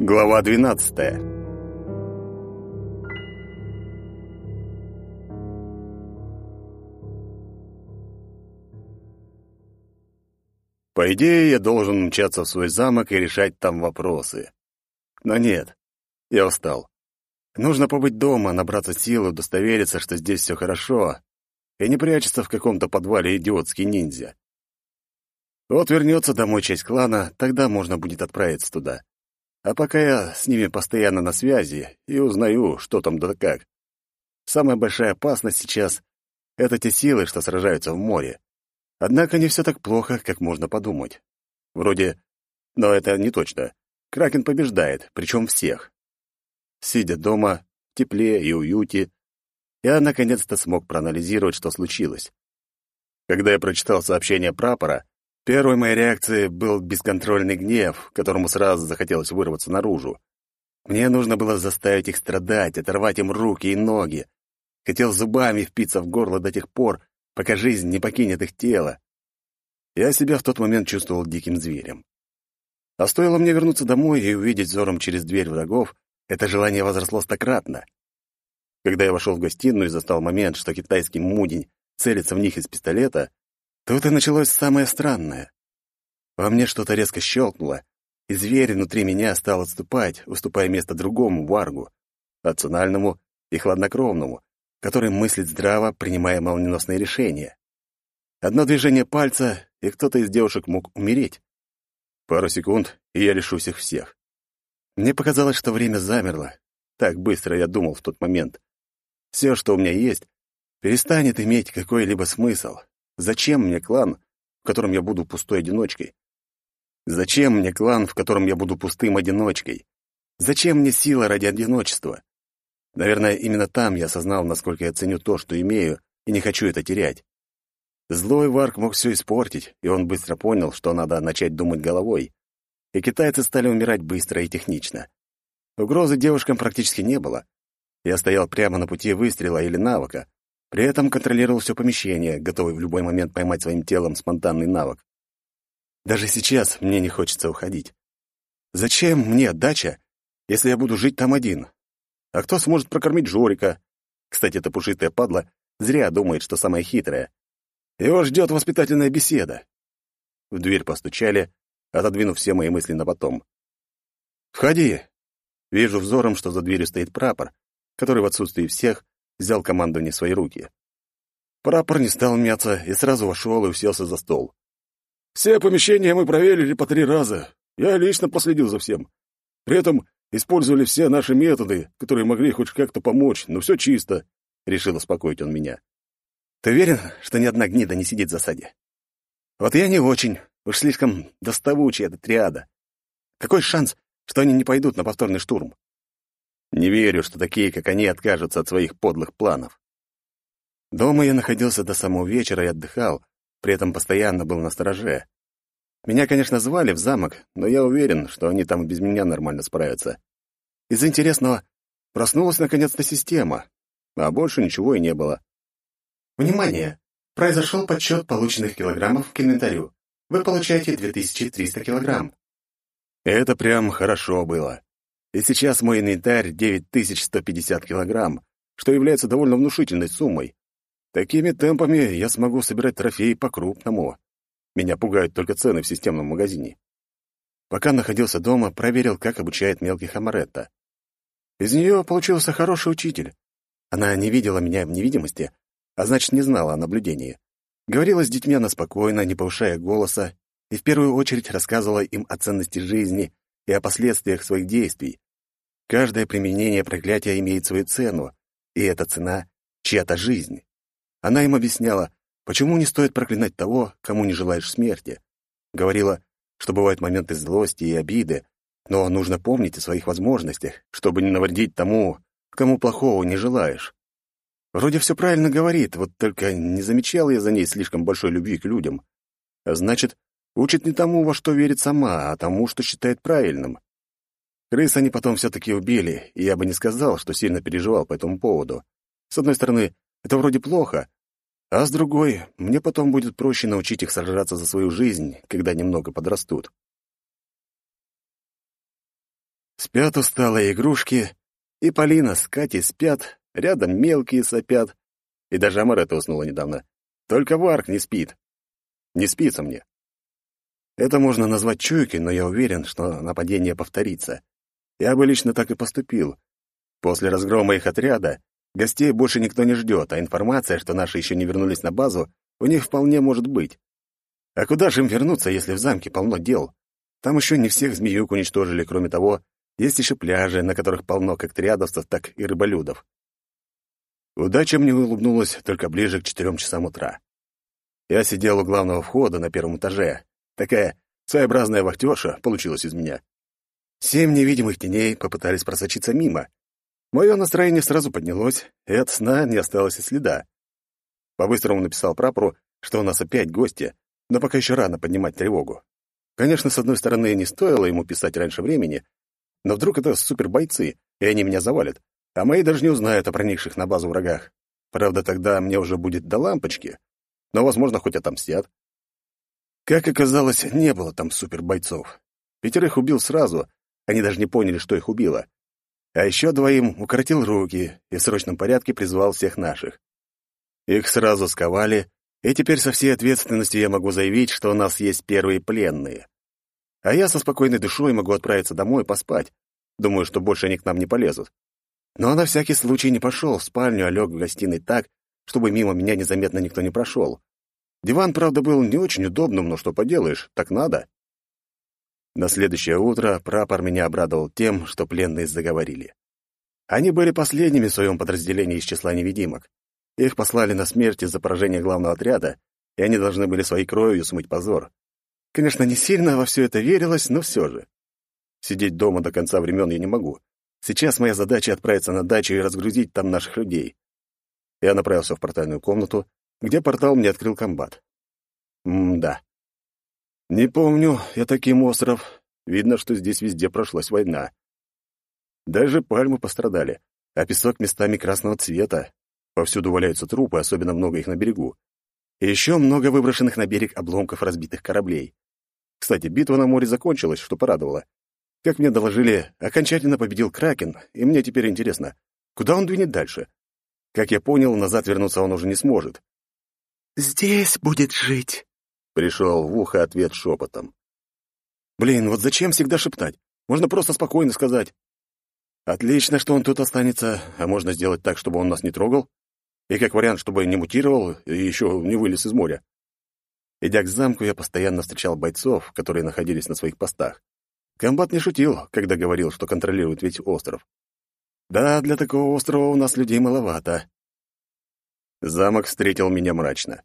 Глава двенадцатая По идее, я должен мчаться в свой замок и решать там вопросы. Но нет, я устал. Нужно побыть дома, набраться сил, удостовериться, что здесь все хорошо, и не прячется в каком-то подвале идиотский ниндзя. Вот вернется домой часть клана, тогда можно будет отправиться туда. А пока я с ними постоянно на связи и узнаю, что там да как. Самая большая опасность сейчас — это те силы, что сражаются в море. Однако не все так плохо, как можно подумать. Вроде... Но это не точно. Кракен побеждает, причем всех. Сидя дома, в тепле и уюте, я наконец-то смог проанализировать, что случилось. Когда я прочитал сообщение прапора, первой моей реакцией был бесконтрольный гнев, которому сразу захотелось вырваться наружу. Мне нужно было заставить их страдать, оторвать им руки и ноги. Хотел зубами впиться в горло до тех пор, пока жизнь не покинет их тело. Я себя в тот момент чувствовал диким зверем. А стоило мне вернуться домой и увидеть взором через дверь врагов, это желание возросло стократно. Когда я вошел в гостиную и застал момент, что китайский мудень целится в них из пистолета, тут и началось самое странное. Во мне что-то резко щелкнуло, и зверь внутри меня стал отступать, уступая место другому варгу, рациональному и хладнокровному, который мыслит здраво, принимая молниеносные решения. Одно движение пальца, и кто-то из девушек мог умереть. Пару секунд, и я лишусь их всех. Мне показалось, что время замерло. Так быстро я думал в тот момент. Все, что у меня есть, перестанет иметь какой-либо смысл. Зачем мне клан, в котором я буду пустой одиночкой? Зачем мне клан, в котором я буду пустым одиночкой? Зачем мне сила ради одиночества? Наверное, именно там я осознал, насколько я ценю то, что имею, и не хочу это терять. Злой Варк мог все испортить, и он быстро понял, что надо начать думать головой. И китайцы стали умирать быстро и технично. Угрозы девушкам практически не было. Я стоял прямо на пути выстрела или навыка, при этом контролировал все помещение, готовый в любой момент поймать своим телом спонтанный навык. Даже сейчас мне не хочется уходить. Зачем мне дача, если я буду жить там один? А кто сможет прокормить Жорика? Кстати, эта пушистая падла зря думает, что самая хитрая. Его ждет воспитательная беседа. В дверь постучали, отодвинув все мои мысли на потом. «Входи!» Вижу взором, что за дверью стоит прапор, который в отсутствии всех взял командование в свои руки. Прапор не стал мяться и сразу вошел и уселся за стол. «Все помещения мы проверили по три раза. Я лично последил за всем. При этом Использовали все наши методы, которые могли хоть как-то помочь, но все чисто», — решил успокоить он меня. «Ты уверен, что ни одна гнида не сидит в засаде?» «Вот я не очень. Уж слишком доставучая эта триада. Какой шанс, что они не пойдут на повторный штурм?» «Не верю, что такие, как они, откажутся от своих подлых планов». Дома я находился до самого вечера и отдыхал, при этом постоянно был на стороже. Меня, конечно, звали в замок, но я уверен, что они там без меня нормально справятся. Из интересного проснулась наконец-то система, а больше ничего и не было. Внимание! Произошел подсчет полученных килограммов к инвентарю. Вы получаете 2300 килограмм. Это прям хорошо было. И сейчас мой инвентарь 9150 килограмм, что является довольно внушительной суммой. Такими темпами я смогу собирать трофеи по-крупному. Меня пугают только цены в системном магазине. Пока находился дома, проверил, как обучает мелких Амаретта. Из нее получился хороший учитель. Она не видела меня в невидимости, а значит, не знала о наблюдении. Говорила с детьми она спокойно, не повышая голоса, и в первую очередь рассказывала им о ценности жизни и о последствиях своих действий. Каждое применение проклятия имеет свою цену, и эта цена — чья-то жизнь. Она им объясняла, Почему не стоит проклинать того, кому не желаешь смерти? Говорила, что бывают моменты злости и обиды, но нужно помнить о своих возможностях, чтобы не навредить тому, кому плохого не желаешь. Вроде все правильно говорит, вот только не замечал я за ней слишком большой любви к людям. А значит, учит не тому, во что верит сама, а тому, что считает правильным. Крыс они потом все-таки убили, и я бы не сказал, что сильно переживал по этому поводу. С одной стороны, это вроде плохо, А с другой, мне потом будет проще научить их сражаться за свою жизнь, когда немного подрастут. Спят усталые игрушки, и Полина с Катей спят, рядом мелкие сопят, и даже Амарета уснула недавно. Только Варк не спит. Не спится мне. Это можно назвать чуйкой, но я уверен, что нападение повторится. Я бы лично так и поступил. После разгрома их отряда гостей больше никто не ждет, а информация, что наши еще не вернулись на базу, у них вполне может быть. А куда же им вернуться, если в замке полно дел? Там еще не всех змеюк уничтожили, кроме того, есть еще пляжи, на которых полно как триадовцев, так и рыболюдов. Удача мне улыбнулась только ближе к четырем часам утра. Я сидел у главного входа на первом этаже. Такая своеобразная вахтерша получилась из меня. Семь невидимых теней попытались просочиться мимо. Мое настроение сразу поднялось, и от сна не осталось и следа. По-быстрому написал прапору, что у нас опять гости, но пока еще рано поднимать тревогу. Конечно, с одной стороны, не стоило ему писать раньше времени, но вдруг это супербойцы, и они меня завалят, а мои даже не узнают о проникших на базу врагах. Правда, тогда мне уже будет до лампочки, но, возможно, хоть отомстят. Как оказалось, не было там супербойцов. Пятерых убил сразу, они даже не поняли, что их убило. А еще двоим укоротил руки и в срочном порядке призвал всех наших. Их сразу сковали, и теперь со всей ответственностью я могу заявить, что у нас есть первые пленные. А я со спокойной душой могу отправиться домой поспать. Думаю, что больше они к нам не полезут. Но на всякий случай не пошел в спальню, а лег в гостиной так, чтобы мимо меня незаметно никто не прошел. Диван, правда, был не очень удобным, но что поделаешь, так надо. На следующее утро прапор меня обрадовал тем, что пленные заговорили. Они были последними в своем подразделении из числа невидимок. Их послали на смерть из-за поражения главного отряда, и они должны были своей кровью смыть позор. Конечно, не сильно во все это верилось, но все же. Сидеть дома до конца времен я не могу. Сейчас моя задача отправиться на дачу и разгрузить там наших людей. Я направился в портальную комнату, где портал мне открыл комбат. М-да. Не помню я таким остров. Видно, что здесь везде прошлась война. Даже пальмы пострадали, а песок местами красного цвета. Повсюду валяются трупы, особенно много их на берегу. И еще много выброшенных на берег обломков разбитых кораблей. Кстати, битва на море закончилась, что порадовало. Как мне доложили, окончательно победил Кракен, и мне теперь интересно, куда он двинет дальше? Как я понял, назад вернуться он уже не сможет. «Здесь будет жить», — пришел в ухо ответ шепотом. «Блин, вот зачем всегда шептать? Можно просто спокойно сказать. Отлично, что он тут останется, а можно сделать так, чтобы он нас не трогал. И как вариант, чтобы не мутировал и еще не вылез из моря. Идя к замку, я постоянно встречал бойцов, которые находились на своих постах. Комбат не шутил, когда говорил, что контролирует весь остров. Да, для такого острова у нас людей маловато. Замок встретил меня мрачно.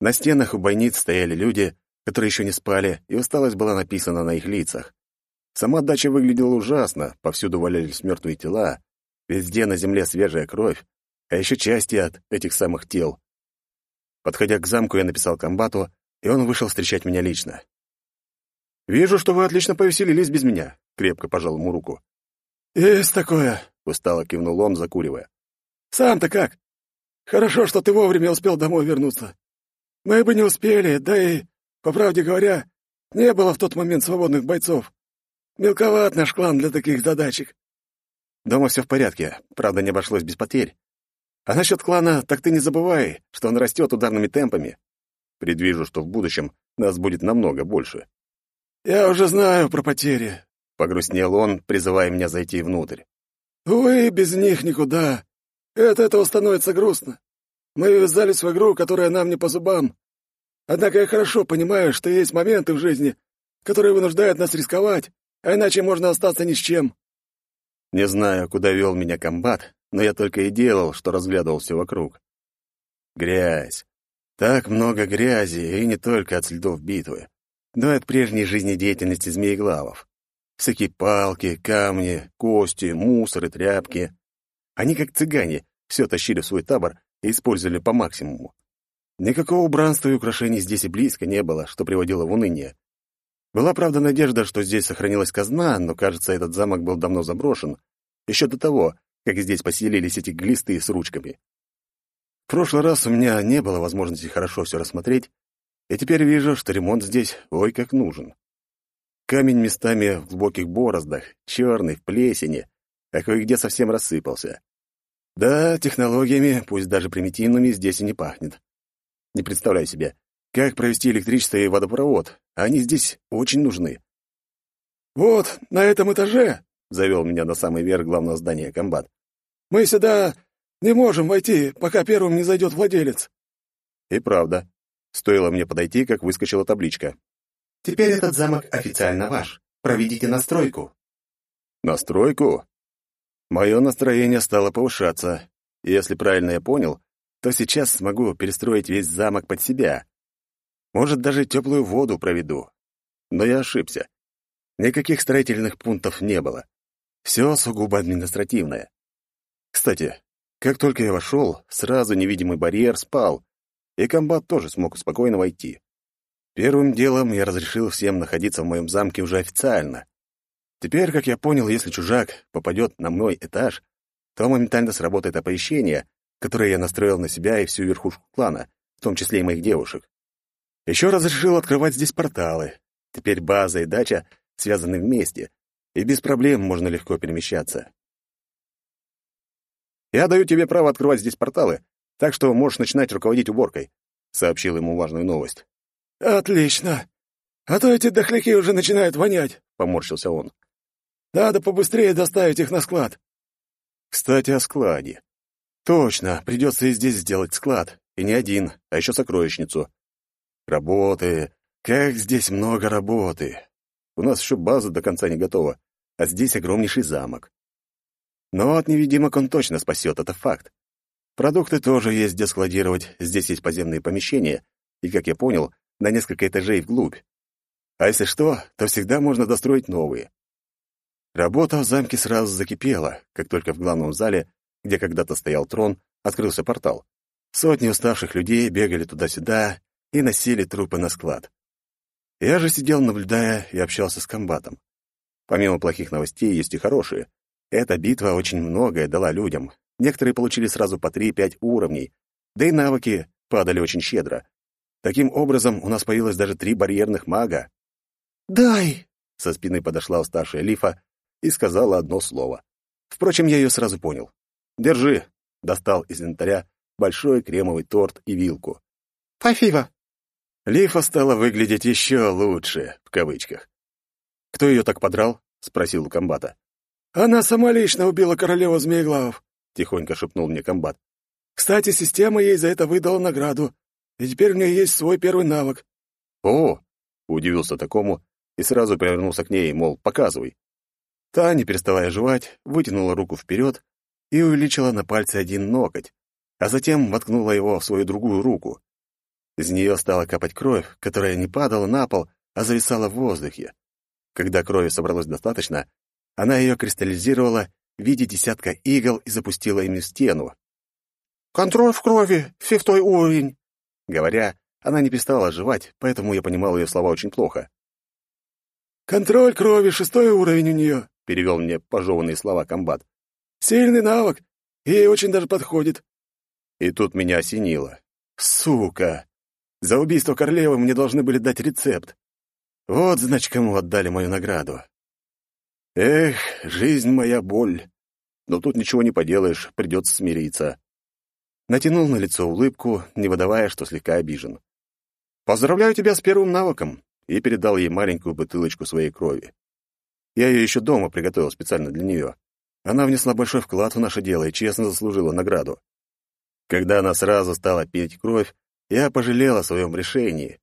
На стенах у бойниц стояли люди, которые еще не спали, и усталость была написана на их лицах. Сама дача выглядела ужасно, повсюду валялись мертвые тела, везде на земле свежая кровь, а еще части от этих самых тел. Подходя к замку, я написал комбату, и он вышел встречать меня лично. «Вижу, что вы отлично повеселились без меня», — крепко пожал ему руку. «Есть такое», — устало кивнул он, закуривая. «Сам-то как? Хорошо, что ты вовремя успел домой вернуться. Мы бы не успели, да и, по правде говоря, не было в тот момент свободных бойцов. Мелковат наш клан для таких задачек». «Дома все в порядке, правда, не обошлось без потерь. А насчет клана, так ты не забывай, что он растет ударными темпами. Предвижу, что в будущем нас будет намного больше». «Я уже знаю про потери», — погрустнел он, призывая меня зайти внутрь. «Увы, без них никуда. И от этого становится грустно. Мы ввязались в игру, которая нам не по зубам. Однако я хорошо понимаю, что есть моменты в жизни, которые вынуждают нас рисковать, а иначе можно остаться ни с чем». Не знаю, куда вел меня комбат, но я только и делал, что разглядывал все вокруг. Грязь. Так много грязи, и не только от следов битвы но и от прежней жизнедеятельности змееглавов. Всякие палки, камни, кости, мусор и тряпки. Они, как цыгане, все тащили в свой табор и использовали по максимуму. Никакого убранства и украшений здесь и близко не было, что приводило в уныние. Была, правда, надежда, что здесь сохранилась казна, но, кажется, этот замок был давно заброшен, еще до того, как здесь поселились эти глисты с ручками. В прошлый раз у меня не было возможности хорошо все рассмотреть, и теперь вижу, что ремонт здесь ой как нужен. Камень местами в глубоких бороздах, черный, в плесени, а кое-где совсем рассыпался. Да, технологиями, пусть даже примитивными, здесь и не пахнет. Не представляю себе, как провести электричество и водопровод, они здесь очень нужны. «Вот, на этом этаже», — завел меня на самый верх главного здания комбат, «мы сюда не можем войти, пока первым не зайдет владелец». И правда. Стоило мне подойти, как выскочила табличка. «Теперь этот замок официально ваш. Проведите настройку». «Настройку?» Мое настроение стало повышаться. И если правильно я понял, то сейчас смогу перестроить весь замок под себя. Может, даже теплую воду проведу. Но я ошибся. Никаких строительных пунктов не было. Все сугубо административное. Кстати, как только я вошел, сразу невидимый барьер спал, и комбат тоже смог спокойно войти. Первым делом я разрешил всем находиться в моем замке уже официально. Теперь, как я понял, если чужак попадет на мой этаж, то моментально сработает оповещение, которое я настроил на себя и всю верхушку клана, в том числе и моих девушек. Еще разрешил открывать здесь порталы. Теперь база и дача связаны вместе, и без проблем можно легко перемещаться. «Я даю тебе право открывать здесь порталы, так что можешь начинать руководить уборкой», — сообщил ему важную новость. «Отлично! А то эти дохляки уже начинают вонять», — поморщился он. «Надо побыстрее доставить их на склад». «Кстати, о складе. Точно, придется и здесь сделать склад, и не один, а еще сокровищницу. Работы, как здесь много работы. У нас еще база до конца не готова, а здесь огромнейший замок. Но от невидимок он точно спасет, это факт. Продукты тоже есть где складировать, здесь есть подземные помещения, и, как я понял, на несколько этажей вглубь. А если что, то всегда можно достроить новые. Работа в замке сразу закипела, как только в главном зале, где когда-то стоял трон, открылся портал. Сотни уставших людей бегали туда-сюда и носили трупы на склад. Я же сидел, наблюдая, и общался с комбатом. Помимо плохих новостей, есть и хорошие. Эта битва очень многое дала людям. Некоторые получили сразу по 3-5 уровней, да и навыки падали очень щедро. Таким образом, у нас появилось даже три барьерных мага. «Дай!» — со спины подошла уставшая Лифа и сказала одно слово. Впрочем, я ее сразу понял. «Держи!» — достал из инвентаря большой кремовый торт и вилку. «Спасибо!» Лифа стала выглядеть еще лучше, в кавычках. «Кто ее так подрал?» — спросил у комбата. «Она сама лично убила королеву Змееглавов», — тихонько шепнул мне комбат. «Кстати, система ей за это выдала награду, и теперь у нее есть свой первый навык». «О!» — удивился такому и сразу повернулся к ней, мол, показывай. Та, не переставая жевать, вытянула руку вперед и увеличила на пальце один ноготь, а затем воткнула его в свою другую руку. Из нее стала капать кровь, которая не падала на пол, а зависала в воздухе. Когда крови собралось достаточно, она ее кристаллизировала в виде десятка игл и запустила ими в стену. «Контроль в крови, фифтой уровень!» Говоря, она не перестала жевать, поэтому я понимал ее слова очень плохо. «Контроль крови, шестой уровень у нее», — перевел мне пожеванные слова комбат. «Сильный навык, и очень даже подходит». И тут меня осенило. «Сука! За убийство королевы мне должны были дать рецепт. Вот, значит, кому отдали мою награду. Эх, жизнь моя боль. Но тут ничего не поделаешь, придется смириться. Натянул на лицо улыбку, не выдавая, что слегка обижен. «Поздравляю тебя с первым навыком!» и передал ей маленькую бутылочку своей крови. Я ее еще дома приготовил специально для нее. Она внесла большой вклад в наше дело и честно заслужила награду. Когда она сразу стала пить кровь, я пожалел о своем решении.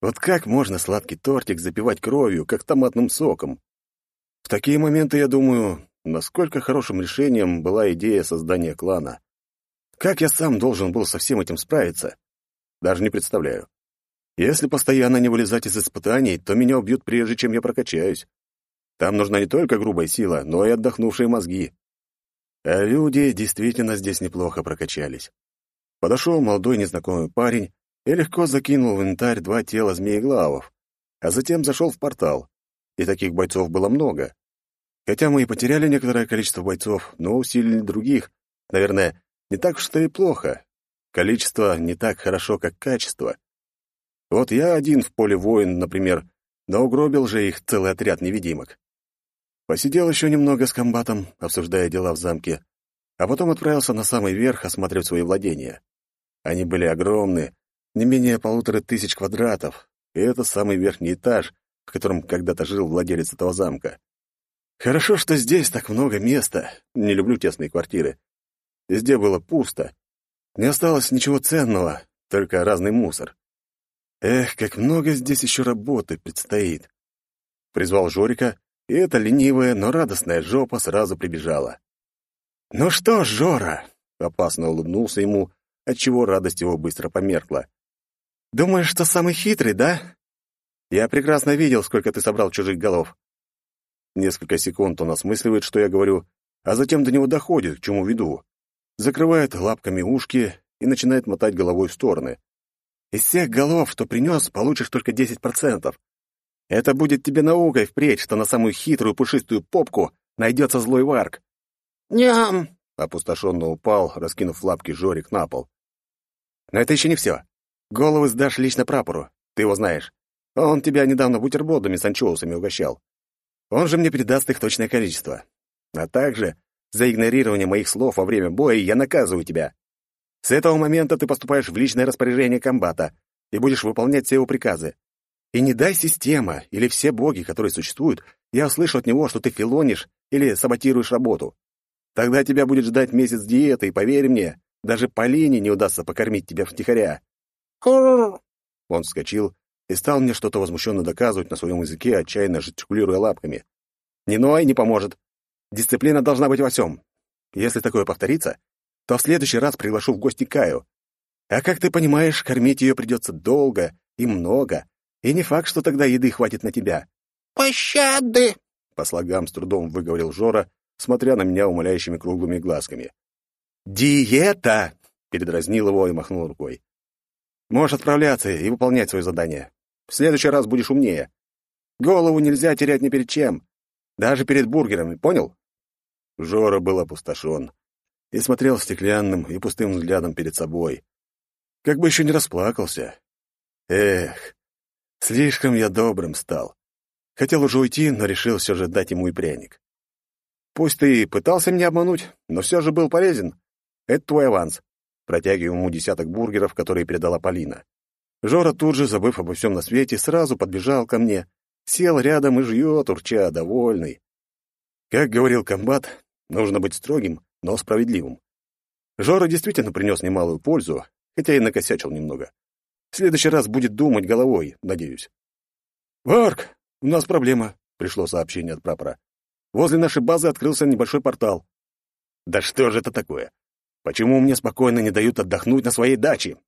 Вот как можно сладкий тортик запивать кровью, как томатным соком? В такие моменты я думаю, насколько хорошим решением была идея создания клана. Как я сам должен был со всем этим справиться? Даже не представляю. Если постоянно не вылезать из испытаний, то меня убьют прежде, чем я прокачаюсь. Там нужна не только грубая сила, но и отдохнувшие мозги. А люди действительно здесь неплохо прокачались. Подошел молодой незнакомый парень и легко закинул в инвентарь два тела змееглавов, а затем зашел в портал. И таких бойцов было много. Хотя мы и потеряли некоторое количество бойцов, но усилили других. Наверное, не так уж и плохо. количество не так хорошо, как качество. Вот я один в поле воин, например, но угробил же их целый отряд невидимок. Посидел еще немного с комбатом, обсуждая дела в замке, а потом отправился на самый верх осматривать свои владения. Они были огромны, не менее полутора тысяч квадратов, и это самый верхний этаж, в котором когда-то жил владелец этого замка. Хорошо, что здесь так много места. Не люблю тесные квартиры. Везде было пусто. Не осталось ничего ценного, только разный мусор. Эх, как много здесь еще работы предстоит. Призвал Жорика, и эта ленивая, но радостная жопа сразу прибежала. «Ну что, Жора?» — опасно улыбнулся ему, отчего радость его быстро померкла. «Думаешь, что самый хитрый, да? Я прекрасно видел, сколько ты собрал чужих голов. Несколько секунд он осмысливает, что я говорю, а затем до него доходит, к чему веду. Закрывает лапками ушки и начинает мотать головой в стороны. Из всех голов, что принес, получишь только 10%. Это будет тебе наукой впредь, что на самую хитрую пушистую попку найдется злой варк. «Ням!» — опустошенно упал, раскинув лапки Жорик на пол. Но это еще не все. Головы сдашь лично прапору, ты его знаешь. Он тебя недавно бутербродами с анчоусами угощал. Он же мне передаст их точное количество. А также за игнорирование моих слов во время боя я наказываю тебя. С этого момента ты поступаешь в личное распоряжение комбата и будешь выполнять все его приказы. И не дай система или все боги, которые существуют, я услышу от него, что ты филонишь или саботируешь работу. Тогда тебя будет ждать месяц диеты, и поверь мне, даже Полине не удастся покормить тебя втихаря. Он вскочил и стал мне что-то возмущенно доказывать на своем языке, отчаянно жестикулируя лапками. «Не ной не поможет. Дисциплина должна быть во всем. Если такое повторится, то в следующий раз приглашу в гости Каю. А как ты понимаешь, кормить ее придется долго и много, и не факт, что тогда еды хватит на тебя». «Пощады!» — по слогам с трудом выговорил Жора, смотря на меня умоляющими круглыми глазками. «Диета!» — передразнил его и махнул рукой. «Можешь отправляться и выполнять свое задание. В следующий раз будешь умнее. Голову нельзя терять ни перед чем. Даже перед бургерами, понял?» Жора был опустошен и смотрел стеклянным и пустым взглядом перед собой. Как бы еще не расплакался. Эх, слишком я добрым стал. Хотел уже уйти, но решил все же дать ему и пряник. Пусть ты и пытался меня обмануть, но все же был полезен. Это твой аванс. Протягиваю ему десяток бургеров, которые передала Полина. Жора тут же, забыв обо всем на свете, сразу подбежал ко мне, сел рядом и жует, урча, довольный. Как говорил комбат, нужно быть строгим, но справедливым. Жора действительно принес немалую пользу, хотя и накосячил немного. В следующий раз будет думать головой, надеюсь. «Варк, у нас проблема», — пришло сообщение от прапора. «Возле нашей базы открылся небольшой портал». «Да что же это такое? Почему мне спокойно не дают отдохнуть на своей даче?